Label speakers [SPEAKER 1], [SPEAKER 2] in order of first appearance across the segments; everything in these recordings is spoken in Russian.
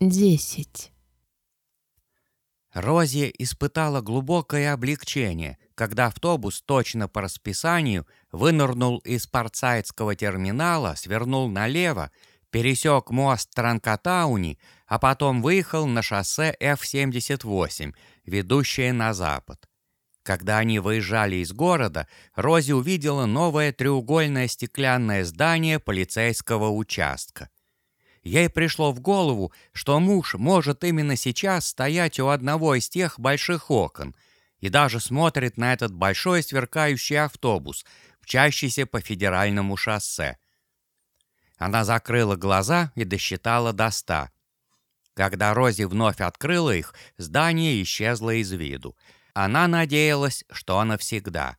[SPEAKER 1] десять.
[SPEAKER 2] Рози испытала глубокое облегчение, когда автобус точно по расписанию вынырнул из портсайдского терминала, свернул налево, пересек мост Транкатауни, а потом выехал на шоссе F-78, ведущее на запад. Когда они выезжали из города, Рози увидела новое треугольное стеклянное здание полицейского участка. Ей пришло в голову, что муж может именно сейчас стоять у одного из тех больших окон и даже смотрит на этот большой сверкающий автобус, мчащийся по федеральному шоссе. Она закрыла глаза и досчитала до ста. Когда Рози вновь открыла их, здание исчезло из виду. Она надеялась, что навсегда.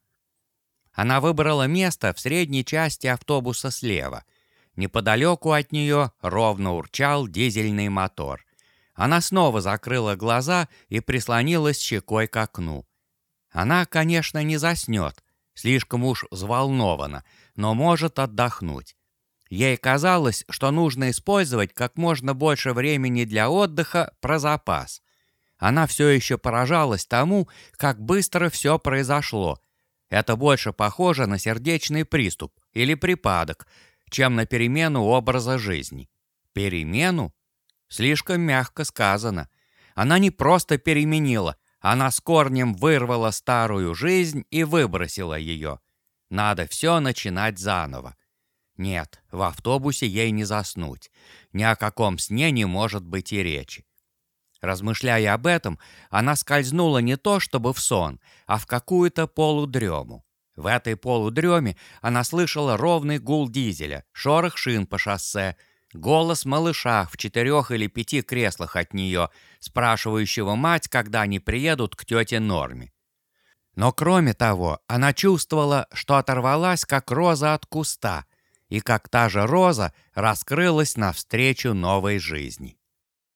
[SPEAKER 2] Она выбрала место в средней части автобуса слева — Неподалеку от нее ровно урчал дизельный мотор. Она снова закрыла глаза и прислонилась щекой к окну. Она, конечно, не заснет, слишком уж взволнована, но может отдохнуть. Ей казалось, что нужно использовать как можно больше времени для отдыха про запас. Она все еще поражалась тому, как быстро все произошло. Это больше похоже на сердечный приступ или припадок, чем на перемену образа жизни. Перемену? Слишком мягко сказано. Она не просто переменила, она с корнем вырвала старую жизнь и выбросила ее. Надо все начинать заново. Нет, в автобусе ей не заснуть. Ни о каком сне не может быть и речи. Размышляя об этом, она скользнула не то чтобы в сон, а в какую-то полудрему. В этой полудреме она слышала ровный гул дизеля, шорох шин по шоссе, голос малыша в четырех или пяти креслах от нее, спрашивающего мать, когда они приедут к тете Норме. Но кроме того, она чувствовала, что оторвалась, как роза от куста, и как та же роза раскрылась навстречу новой жизни.